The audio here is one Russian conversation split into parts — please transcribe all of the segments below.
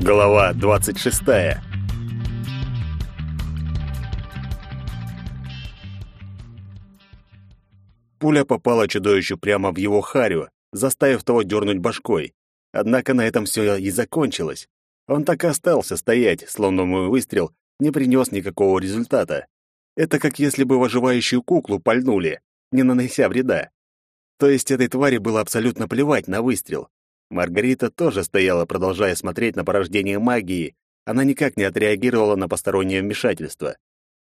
Глава 26. Пуля попала чудовищу прямо в его харю, заставив того дернуть башкой. Однако на этом все и закончилось. Он так и остался стоять, словно мой выстрел не принес никакого результата. Это как если бы в оживающую куклу пальнули, не нанося вреда. То есть этой твари было абсолютно плевать на выстрел. Маргарита тоже стояла, продолжая смотреть на порождение магии. Она никак не отреагировала на постороннее вмешательство.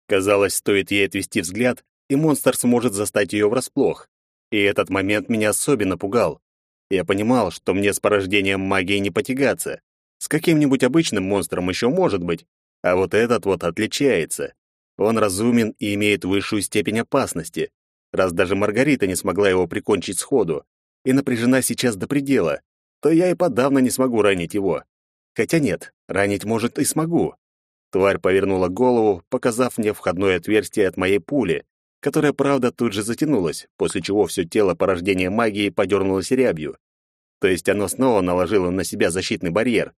Казалось, стоит ей отвести взгляд, и монстр сможет застать ее врасплох. И этот момент меня особенно пугал. Я понимал, что мне с порождением магии не потягаться. С каким-нибудь обычным монстром еще может быть, а вот этот вот отличается. Он разумен и имеет высшую степень опасности, раз даже Маргарита не смогла его прикончить сходу, и напряжена сейчас до предела то я и подавно не смогу ранить его. Хотя нет, ранить, может, и смогу. Тварь повернула голову, показав мне входное отверстие от моей пули, которая, правда, тут же затянулась, после чего все тело порождения магии подернулось рябью. То есть оно снова наложило на себя защитный барьер.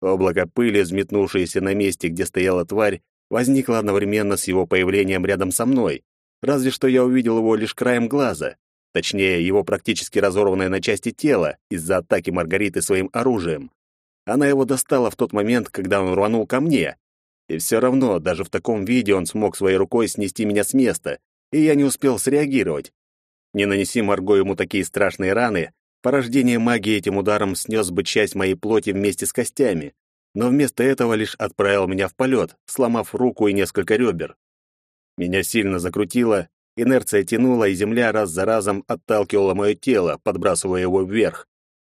Облако пыли, взметнувшееся на месте, где стояла тварь, возникло одновременно с его появлением рядом со мной, разве что я увидел его лишь краем глаза. Точнее, его практически разорванное на части тело из-за атаки Маргариты своим оружием. Она его достала в тот момент, когда он рванул ко мне. И все равно, даже в таком виде он смог своей рукой снести меня с места, и я не успел среагировать. Не нанеси Марго ему такие страшные раны, порождение магии этим ударом снес бы часть моей плоти вместе с костями, но вместо этого лишь отправил меня в полет, сломав руку и несколько ребер. Меня сильно закрутило, Инерция тянула, и земля раз за разом отталкивала мое тело, подбрасывая его вверх.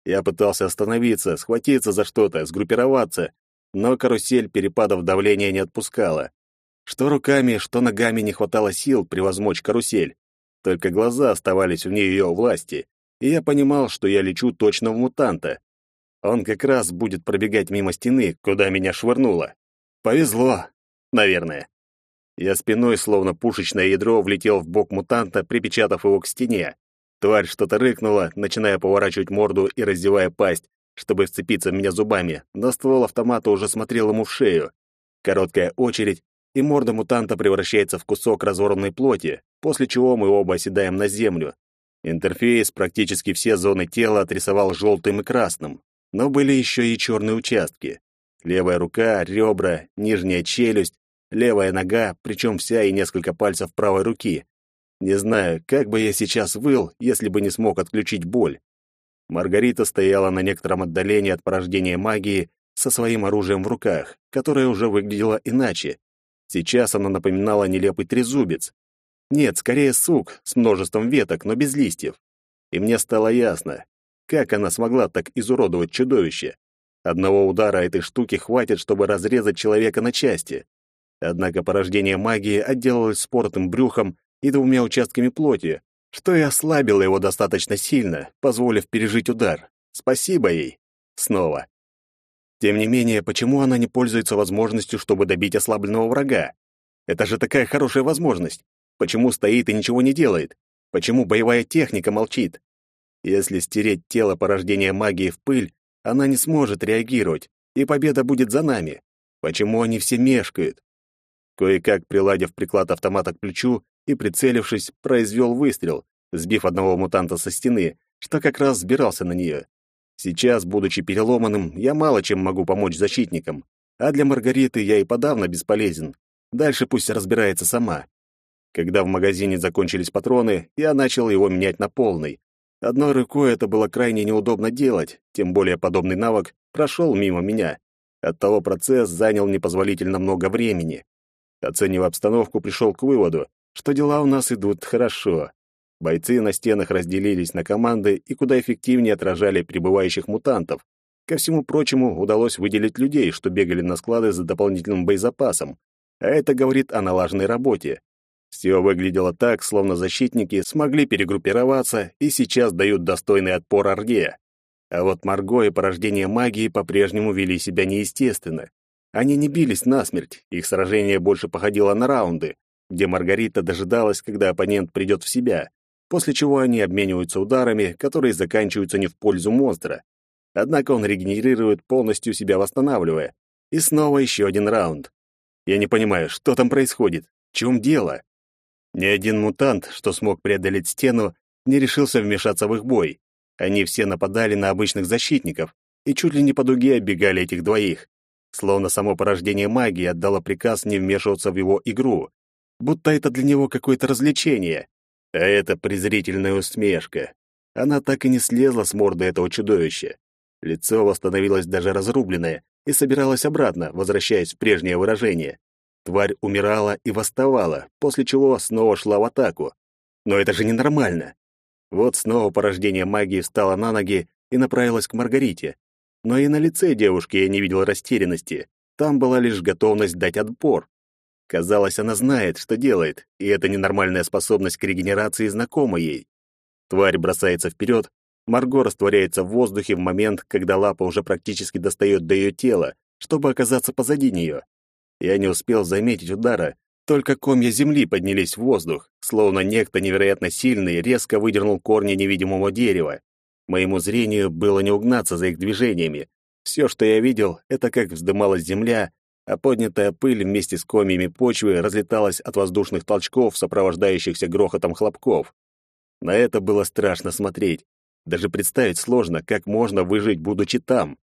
Я пытался остановиться, схватиться за что-то, сгруппироваться, но карусель перепадов давления не отпускала. Что руками, что ногами не хватало сил превозмочь карусель. Только глаза оставались в ее власти, и я понимал, что я лечу точно в мутанта. Он как раз будет пробегать мимо стены, куда меня швырнуло. Повезло, наверное. Я спиной, словно пушечное ядро, влетел в бок мутанта, припечатав его к стене. Тварь что-то рыкнула, начиная поворачивать морду и раздевая пасть, чтобы вцепиться в меня зубами, но ствол автомата уже смотрел ему в шею. Короткая очередь, и морда мутанта превращается в кусок разорванной плоти, после чего мы оба оседаем на землю. Интерфейс практически все зоны тела отрисовал желтым и красным, но были еще и черные участки. Левая рука, ребра, нижняя челюсть, левая нога, причем вся и несколько пальцев правой руки. Не знаю, как бы я сейчас выл, если бы не смог отключить боль. Маргарита стояла на некотором отдалении от порождения магии со своим оружием в руках, которое уже выглядело иначе. Сейчас оно напоминало нелепый трезубец. Нет, скорее сук с множеством веток, но без листьев. И мне стало ясно, как она смогла так изуродовать чудовище. Одного удара этой штуки хватит, чтобы разрезать человека на части. Однако порождение магии отделалось споротым брюхом и двумя участками плоти, что и ослабило его достаточно сильно, позволив пережить удар. Спасибо ей. Снова. Тем не менее, почему она не пользуется возможностью, чтобы добить ослабленного врага? Это же такая хорошая возможность. Почему стоит и ничего не делает? Почему боевая техника молчит? Если стереть тело порождения магии в пыль, она не сможет реагировать, и победа будет за нами. Почему они все мешкают? Кое-как приладив приклад автомата к плечу и, прицелившись, произвел выстрел, сбив одного мутанта со стены, что как раз сбирался на нее. Сейчас, будучи переломанным, я мало чем могу помочь защитникам, а для Маргариты я и подавно бесполезен. Дальше пусть разбирается сама. Когда в магазине закончились патроны, я начал его менять на полный. Одной рукой это было крайне неудобно делать, тем более подобный навык прошел мимо меня. Оттого процесс занял непозволительно много времени. Оценив обстановку, пришел к выводу, что дела у нас идут хорошо. Бойцы на стенах разделились на команды и куда эффективнее отражали прибывающих мутантов. Ко всему прочему, удалось выделить людей, что бегали на склады за дополнительным боезапасом. А это говорит о налаженной работе. Все выглядело так, словно защитники смогли перегруппироваться и сейчас дают достойный отпор Орде. А вот Марго и порождение магии по-прежнему вели себя неестественно. Они не бились насмерть, их сражение больше походило на раунды, где Маргарита дожидалась, когда оппонент придет в себя, после чего они обмениваются ударами, которые заканчиваются не в пользу монстра. Однако он регенерирует, полностью себя восстанавливая. И снова еще один раунд. Я не понимаю, что там происходит? В чем дело? Ни один мутант, что смог преодолеть стену, не решился вмешаться в их бой. Они все нападали на обычных защитников и чуть ли не по дуге оббегали этих двоих. Словно само порождение магии отдало приказ не вмешиваться в его игру. Будто это для него какое-то развлечение. А это презрительная усмешка. Она так и не слезла с морды этого чудовища. Лицо восстановилось даже разрубленное, и собиралась обратно, возвращаясь в прежнее выражение. Тварь умирала и восставала, после чего снова шла в атаку. Но это же ненормально. Вот снова порождение магии встало на ноги и направилось к Маргарите. Но и на лице девушки я не видел растерянности. Там была лишь готовность дать отпор. Казалось, она знает, что делает, и эта ненормальная способность к регенерации знакома ей. Тварь бросается вперед, Марго растворяется в воздухе в момент, когда лапа уже практически достает до ее тела, чтобы оказаться позади нее. Я не успел заметить удара, только комья земли поднялись в воздух, словно некто невероятно сильный резко выдернул корни невидимого дерева. Моему зрению было не угнаться за их движениями. Все, что я видел, это как вздымалась земля, а поднятая пыль вместе с комьями почвы разлеталась от воздушных толчков, сопровождающихся грохотом хлопков. На это было страшно смотреть. Даже представить сложно, как можно выжить, будучи там.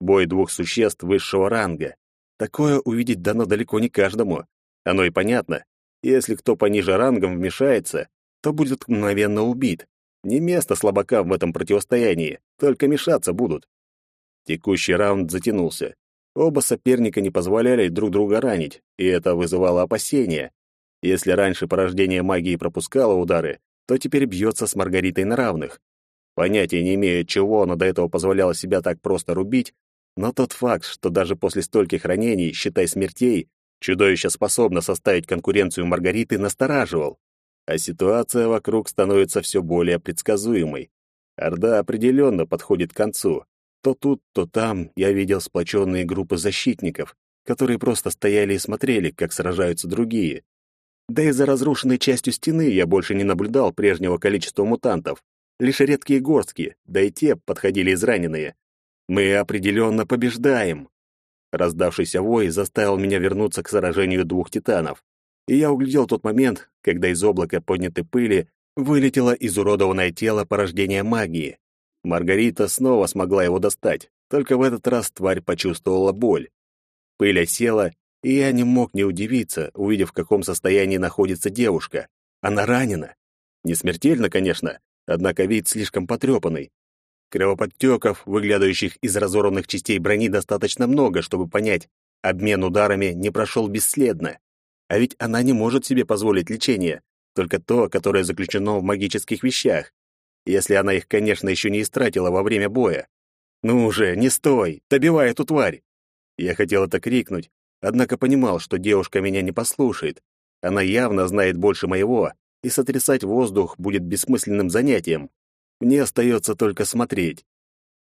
Бой двух существ высшего ранга. Такое увидеть дано далеко не каждому. Оно и понятно. Если кто пониже рангом вмешается, то будет мгновенно убит. Не место слабакам в этом противостоянии, только мешаться будут. Текущий раунд затянулся. Оба соперника не позволяли друг друга ранить, и это вызывало опасения. Если раньше порождение магии пропускало удары, то теперь бьется с Маргаритой на равных. Понятия не имею, чего она до этого позволяла себя так просто рубить, но тот факт, что даже после стольких ранений, считай смертей, чудовище способно составить конкуренцию Маргариты, настораживал. А ситуация вокруг становится все более предсказуемой. Орда определенно подходит к концу. То тут, то там я видел сплоченные группы защитников, которые просто стояли и смотрели, как сражаются другие. Да и за разрушенной частью стены я больше не наблюдал прежнего количества мутантов. Лишь редкие горстки, да и те подходили израненные. Мы определенно побеждаем. Раздавшийся вой заставил меня вернуться к сражению двух титанов. И я углядел тот момент, когда из облака поднятой пыли вылетело изуродованное тело порождения магии. Маргарита снова смогла его достать, только в этот раз тварь почувствовала боль. Пыль осела, и я не мог не удивиться, увидев, в каком состоянии находится девушка. Она ранена. Не смертельно, конечно, однако вид слишком потрепанный. Кровоподтеков, выглядывающих из разорванных частей брони, достаточно много, чтобы понять, обмен ударами не прошел бесследно. А ведь она не может себе позволить лечение, только то, которое заключено в магических вещах. Если она их, конечно, еще не истратила во время боя. «Ну уже, не стой! Добивай эту тварь!» Я хотел это крикнуть, однако понимал, что девушка меня не послушает. Она явно знает больше моего, и сотрясать воздух будет бессмысленным занятием. Мне остается только смотреть.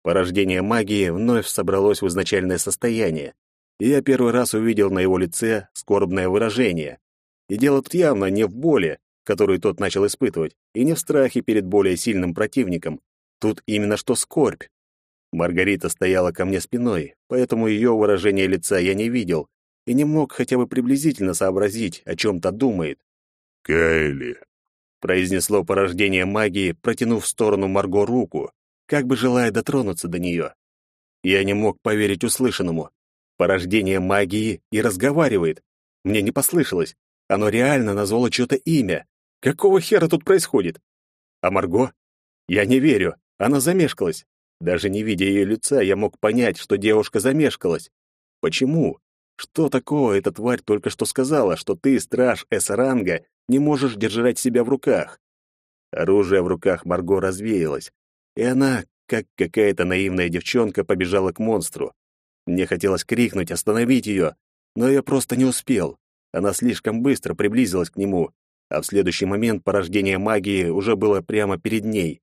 Порождение магии вновь собралось в изначальное состояние, и я первый раз увидел на его лице скорбное выражение. И дело тут явно не в боли, которую тот начал испытывать, и не в страхе перед более сильным противником. Тут именно что скорбь. Маргарита стояла ко мне спиной, поэтому ее выражение лица я не видел и не мог хотя бы приблизительно сообразить, о чем-то думает. «Кайли», — произнесло порождение магии, протянув в сторону Марго руку, как бы желая дотронуться до нее. Я не мог поверить услышанному. Порождение магии и разговаривает. Мне не послышалось. Оно реально назвало чье-то имя. Какого хера тут происходит? А Марго? Я не верю. Она замешкалась. Даже не видя ее лица, я мог понять, что девушка замешкалась. Почему? Что такого эта тварь только что сказала, что ты, страж С-ранга, не можешь держать себя в руках? Оружие в руках Марго развеялось, и она, как какая-то наивная девчонка, побежала к монстру. Мне хотелось крикнуть, остановить ее, но я просто не успел. Она слишком быстро приблизилась к нему, а в следующий момент порождение магии уже было прямо перед ней.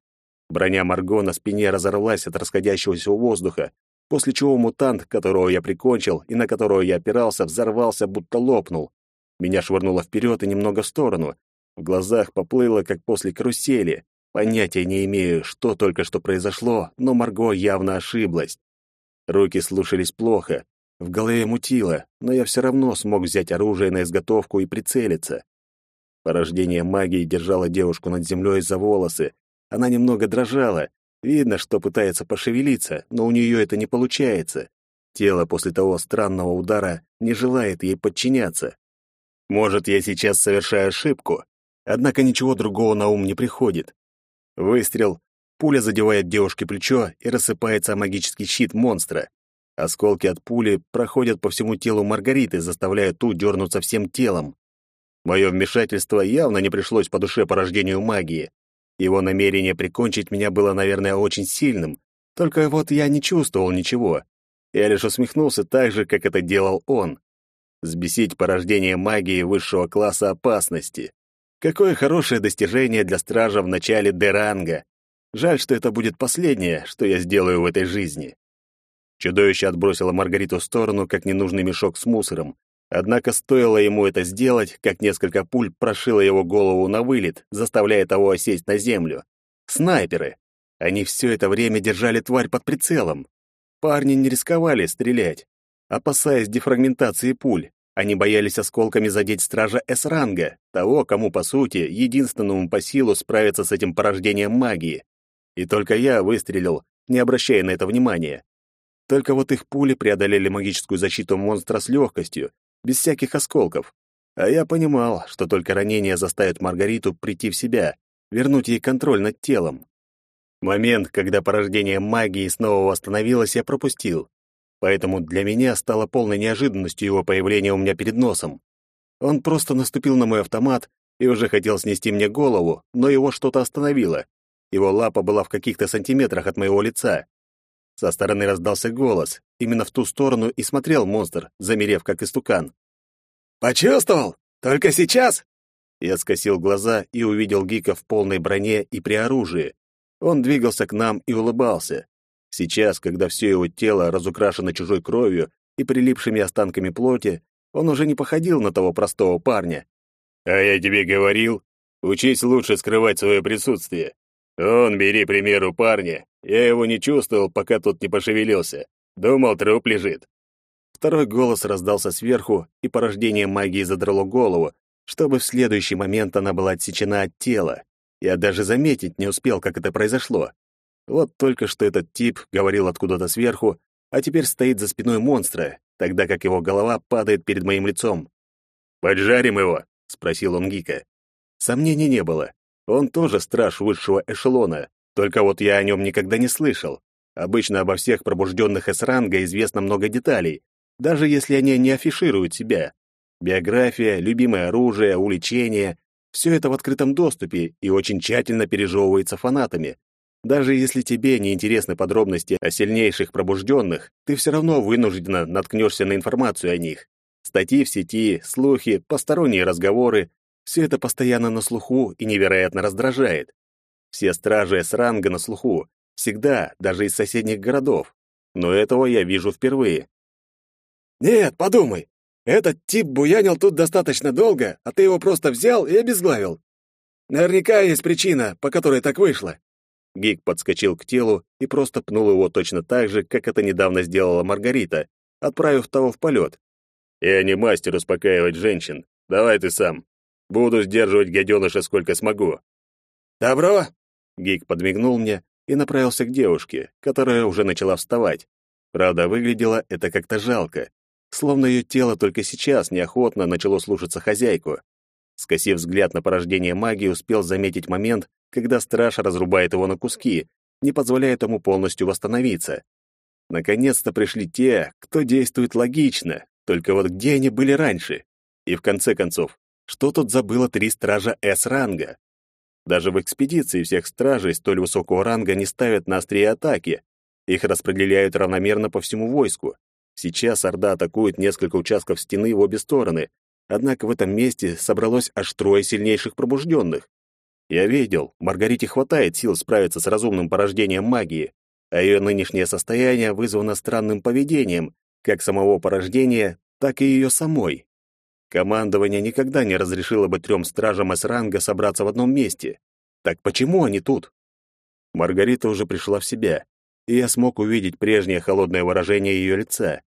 Броня Марго на спине разорвалась от расходящегося воздуха, после чего мутант, которого я прикончил и на которого я опирался, взорвался, будто лопнул. Меня швырнуло вперед и немного в сторону. В глазах поплыло, как после карусели. Понятия не имею, что только что произошло, но Марго явно ошиблась. Руки слушались плохо, в голове мутило, но я все равно смог взять оружие на изготовку и прицелиться. Порождение магии держало девушку над землей за волосы. Она немного дрожала. Видно, что пытается пошевелиться, но у нее это не получается. Тело после того странного удара не желает ей подчиняться. Может, я сейчас совершаю ошибку, однако ничего другого на ум не приходит. Выстрел, пуля задевает девушке плечо и рассыпается о магический щит монстра. Осколки от пули проходят по всему телу Маргариты, заставляя ту дернуться всем телом. Мое вмешательство явно не пришлось по душе порождению магии. Его намерение прикончить меня было, наверное, очень сильным, только вот я не чувствовал ничего. Я лишь усмехнулся так же, как это делал он. Сбесить порождение магии высшего класса опасности. Какое хорошее достижение для стража в начале Деранга. Жаль, что это будет последнее, что я сделаю в этой жизни. Чудовище отбросило Маргариту в сторону, как ненужный мешок с мусором. Однако стоило ему это сделать, как несколько пуль прошило его голову на вылет, заставляя того осесть на землю. Снайперы! Они все это время держали тварь под прицелом. Парни не рисковали стрелять, опасаясь дефрагментации пуль. Они боялись осколками задеть стража С-ранга, того, кому, по сути, единственному по силу справиться с этим порождением магии. И только я выстрелил, не обращая на это внимания. Только вот их пули преодолели магическую защиту монстра с легкостью, без всяких осколков. А я понимал, что только ранение заставит Маргариту прийти в себя, вернуть ей контроль над телом. Момент, когда порождение магии снова восстановилось, я пропустил. Поэтому для меня стало полной неожиданностью его появление у меня перед носом. Он просто наступил на мой автомат и уже хотел снести мне голову, но его что-то остановило. Его лапа была в каких-то сантиметрах от моего лица. Со стороны раздался голос. Именно в ту сторону и смотрел монстр, замерев как истукан. «Почувствовал? Только сейчас?» Я скосил глаза и увидел Гика в полной броне и при оружии. Он двигался к нам и улыбался. Сейчас, когда все его тело разукрашено чужой кровью и прилипшими останками плоти, он уже не походил на того простого парня. «А я тебе говорил, учись лучше скрывать свое присутствие. Он, бери примеру парня, я его не чувствовал, пока тот не пошевелился. Думал, труп лежит. Второй голос раздался сверху, и порождение магии задрало голову, чтобы в следующий момент она была отсечена от тела. Я даже заметить не успел, как это произошло. Вот только что этот тип говорил откуда-то сверху, а теперь стоит за спиной монстра, тогда как его голова падает перед моим лицом. «Поджарим его?» — спросил он Гика. Сомнений не было. Он тоже страж высшего эшелона, только вот я о нем никогда не слышал. Обычно обо всех пробужденных С-ранга известно много деталей, даже если они не афишируют себя. Биография, любимое оружие, увлечения — все это в открытом доступе и очень тщательно пережевывается фанатами. Даже если тебе не интересны подробности о сильнейших пробужденных, ты все равно вынужденно наткнешься на информацию о них. Статьи в сети, слухи, посторонние разговоры — все это постоянно на слуху и невероятно раздражает. Все стражи с ранга на слуху, всегда, даже из соседних городов. Но этого я вижу впервые. «Нет, подумай. Этот тип буянил тут достаточно долго, а ты его просто взял и обезглавил. Наверняка есть причина, по которой так вышло». Гик подскочил к телу и просто пнул его точно так же, как это недавно сделала Маргарита, отправив того в полет. «Я не мастер успокаивать женщин. Давай ты сам. Буду сдерживать гаденыша сколько смогу». «Добро!» Гик подмигнул мне и направился к девушке, которая уже начала вставать. Правда, выглядело это как-то жалко, словно ее тело только сейчас неохотно начало слушаться хозяйку. Скосив взгляд на порождение магии, успел заметить момент, когда страж разрубает его на куски, не позволяя ему полностью восстановиться. Наконец-то пришли те, кто действует логично, только вот где они были раньше? И в конце концов, что тут забыло три стража С-ранга? Даже в экспедиции всех стражей столь высокого ранга не ставят на острие атаки. Их распределяют равномерно по всему войску. Сейчас Орда атакует несколько участков стены в обе стороны, однако в этом месте собралось аж трое сильнейших пробужденных. Я видел, Маргарите хватает сил справиться с разумным порождением магии, а ее нынешнее состояние вызвано странным поведением, как самого порождения, так и ее самой. Командование никогда не разрешило бы трем стражам С-ранга собраться в одном месте. Так почему они тут? Маргарита уже пришла в себя, и я смог увидеть прежнее холодное выражение ее лица.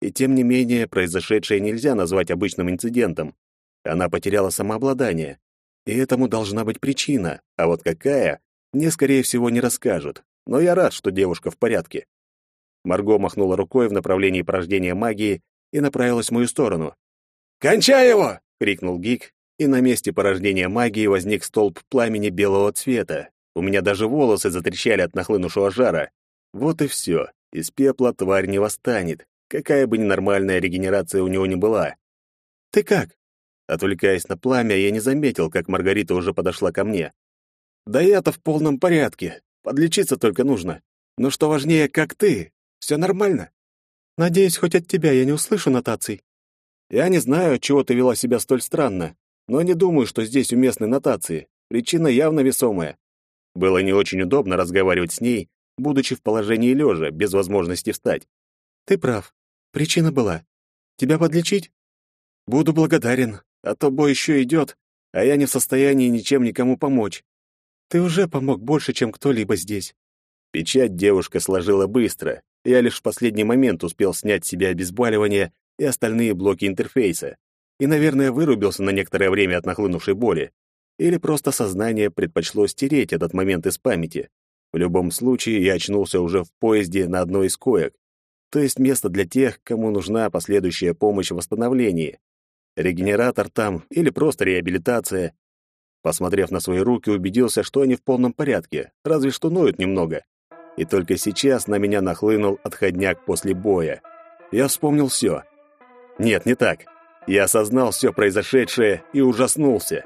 И тем не менее, произошедшее нельзя назвать обычным инцидентом. Она потеряла самообладание, и этому должна быть причина, а вот какая, мне, скорее всего, не расскажут. Но я рад, что девушка в порядке. Марго махнула рукой в направлении порождения магии и направилась в мою сторону. «Кончай его!» — крикнул Гик, и на месте порождения магии возник столб пламени белого цвета. У меня даже волосы затрещали от нахлынувшего жара. Вот и все. Из пепла тварь не восстанет, какая бы ненормальная регенерация у него ни была. «Ты как?» Отвлекаясь на пламя, я не заметил, как Маргарита уже подошла ко мне. «Да я-то в полном порядке. Подлечиться только нужно. Но что важнее, как ты? Все нормально?» «Надеюсь, хоть от тебя я не услышу нотаций». «Я не знаю, чего ты вела себя столь странно, но не думаю, что здесь уместны нотации. Причина явно весомая. Было не очень удобно разговаривать с ней, будучи в положении лежа, без возможности встать. Ты прав. Причина была. Тебя подлечить? Буду благодарен, а то бой еще идет, а я не в состоянии ничем никому помочь. Ты уже помог больше, чем кто-либо здесь. Печать девушка сложила быстро. Я лишь в последний момент успел снять с себя обезболивание и остальные блоки интерфейса. И, наверное, вырубился на некоторое время от нахлынувшей боли. Или просто сознание предпочло стереть этот момент из памяти. В любом случае, я очнулся уже в поезде на одной из коек то есть место для тех, кому нужна последующая помощь в восстановлении. Регенератор там или просто реабилитация. Посмотрев на свои руки, убедился, что они в полном порядке, разве что ноют немного. И только сейчас на меня нахлынул отходняк после боя. Я вспомнил все. Нет, не так. Я осознал все произошедшее и ужаснулся.